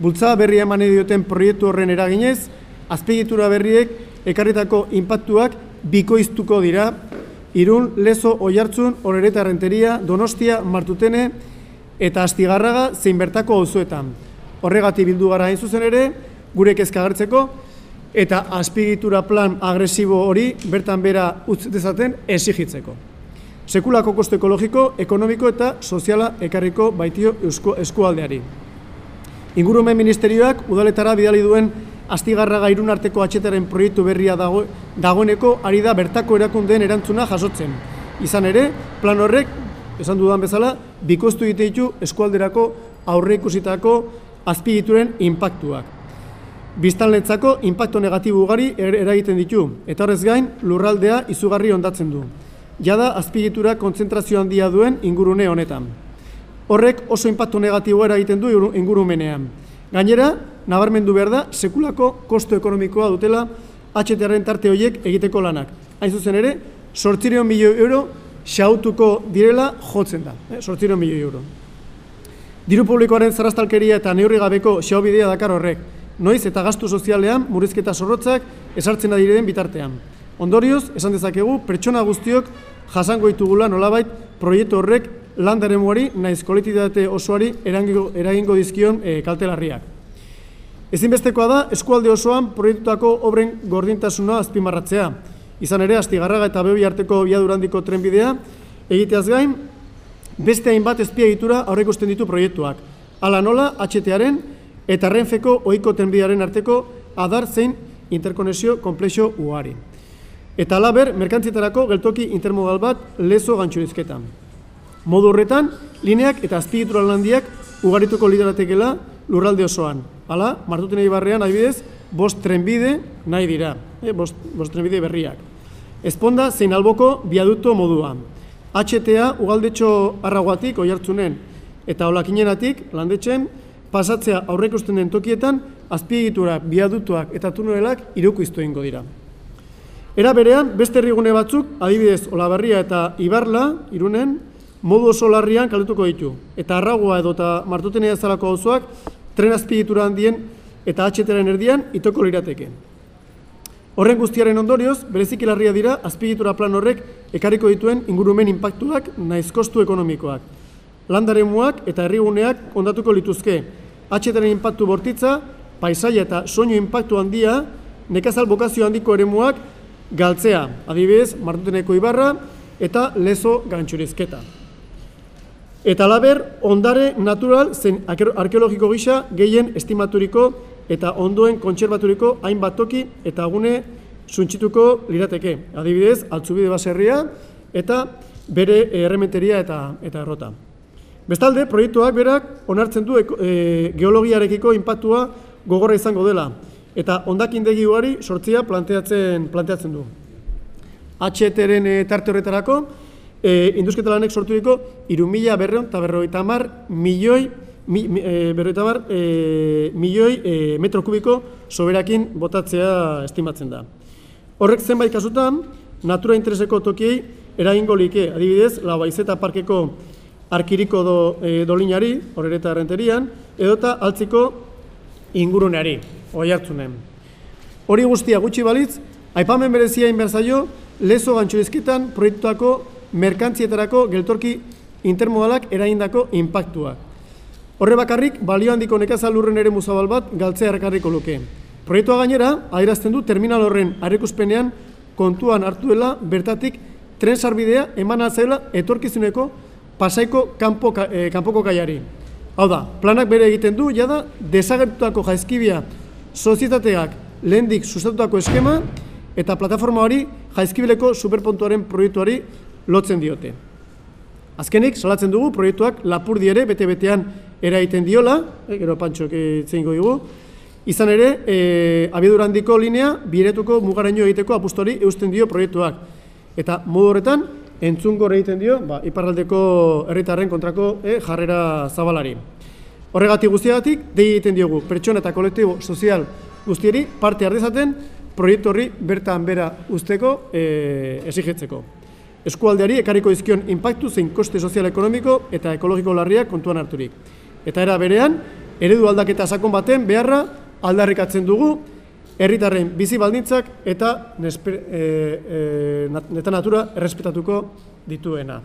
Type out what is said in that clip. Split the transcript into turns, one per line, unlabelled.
Bultza berria eman dioten proiektu horren eraginez, azpiegitura berriek ekarritako inpaktuak bikoiztuko dira, irun, lezo, oiartzun, horreta renteria, donostia, martutene eta astigarraga zein bertako auzoetan. Horregati bildu gara hain zuzen ere, gure kezkagartzeko, eta azpigitura plan agresibo hori bertan bera utz dezaten esigitzeko. Sekulako kosto ekologiko, ekonomiko eta soziala ekarriko baitio eskualdeari. Ingurumen ministerioak udaletara bidali duen astigarra gairun arteko atxetaren proiektu berria dago, dagoeneko ari da bertako erakundeen erantzuna jasotzen. Izan ere, plan horrek, esan dudan bezala, bikostu ditu eskualderako aurre ikusitako azpigituren inpaktuak biztanletzako inpakto negatibo ugari er-, eragiten ditu, eta horrez gain lurraldea izugarri ondatzen du. Jada azpigitura kontzentrazio handia duen ingurune honetan. Horrek oso inpakto negatibo eragiten du ingurumenean. Gainera, nabarmendu behar da, sekulako kosto ekonomikoa dutela HTaren tarte horiek egiteko lanak. Hain zuzen ere, sortzireon milioi euro xautuko direla jotzen da. Eh? Sortzireon milioi euro. Diru publikoaren zaraztalkeria eta neurri gabeko xaubidea dakar horrek noiz eta gastu sozialean murrizketa sorrotzak esartzen diren bitartean. Ondorioz, esan dezakegu, pertsona guztiok jasango ditugula nolabait proiektu horrek landaren muari naiz kolektitate osoari eragingo dizkion e, kaltelarriak. Ezinbestekoa da, eskualde osoan proiektuako obren gordintasuna azpimarratzea. Izan ere, astigarraga eta bebi arteko biadurandiko trenbidea, egiteaz gain, beste hainbat ezpia egitura aurreikusten ditu proiektuak. Hala nola, HTaren, eta renfeko ohiko tenbidearen arteko adar zein interkonexio konplexo uari. Eta alaber, merkantzietarako geltoki intermodal bat lezo gantxurizketan. Modu horretan, lineak eta azpigitura landiak ugarituko lideratekela lurralde osoan. Hala, martuten barrean, adibidez, bost trenbide nahi dira, eh, bost, bost trenbide berriak. Ezponda zein alboko biaduto moduan. HTA ugaldetxo arraguatik oiartzunen eta olakinenatik landetzen pasatzea aurreikusten den tokietan, azpiegitura, biadutuak eta tunelak irukuiztu egingo dira. Era berean, beste herrigune batzuk, adibidez Olabarria eta Ibarla, irunen, modu oso larrian kaldutuko ditu. Eta arragoa edo eta martutenea ezalako auzoak tren azpiegitura handien eta atxeteren erdian itoko lirateke. Horren guztiaren ondorioz, bereziki larria dira azpiegitura plan horrek ekarriko dituen ingurumen inpaktuak naiz kostu ekonomikoak. Landaremuak eta herriguneak ondatuko lituzke, atxetaren inpaktu bortitza, paisaia eta soinu inpaktu handia, nekazal bokazio handiko eremuak galtzea, adibidez, martuteneko ibarra eta lezo gantxurizketa. Eta laber, ondare natural zen arkeologiko gisa gehien estimaturiko eta ondoen kontserbaturiko hainbat toki eta agune suntxituko lirateke. Adibidez, altzubide baserria eta bere errementeria eta, eta errota. Bestalde, proiektuak berak onartzen du e, geologiarekiko inpaktua gogorra izango dela eta ondakindegi ugari sortzia planteatzen planteatzen du. HTren tarte horretarako e, induzketa lanek sortu diko irumila berreon eta berroita mar milioi mi, e, berroita mar e, milioi e, metro kubiko soberakin botatzea estimatzen da. Horrek zenbait kasutan, natura intereseko tokiei eragingo like, adibidez, lau baizeta parkeko arkiriko do, e, dolinari, horreta errenterian, edota altziko inguruneari, oi hartzunen. Hori guztia gutxi balitz, aipamen berezia inberzaio, lezo gantxurizketan proiektuako merkantzietarako geltorki intermodalak eraindako inpaktuak. Horre bakarrik, balio handiko nekazal lurren ere muzabal bat galtzea errakarriko luke. Proiektua gainera, adierazten du terminal horren arekuspenean kontuan hartuela bertatik tren sarbidea eman atzela etorkizuneko pasaiko kanpo, e, kanpoko kaiari. Hau da, planak bere egiten du, jada, desagertutako jaizkibia sozietateak lehendik sustatutako eskema eta plataforma hori jaizkibileko superpontuaren proiektuari lotzen diote. Azkenik, salatzen dugu, proiektuak lapur ere bete-betean eraiten diola, e, gero pantxok zein dugu, izan ere, e, abiedurandiko linea, biretuko mugaraino egiteko apustori eusten dio proiektuak. Eta modu horretan, entzungo egiten dio, ba, iparraldeko herritarren kontrako eh, jarrera zabalari. Horregatik guztiagatik, dei egiten diogu, pertsona eta kolektibo sozial guztieri parte ardezaten proiektu horri bertan bera usteko e, esigetzeko. Eskualdeari ekarriko izkion inpaktu zein koste sozial ekonomiko eta ekologiko larriak kontuan harturik. Eta era berean, eredu aldaketa sakon baten beharra aldarrikatzen dugu, herritarren bizi baldintzak eta nespe, e, e, neta natura errespetatuko dituena.